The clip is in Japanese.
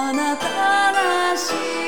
あなたらしい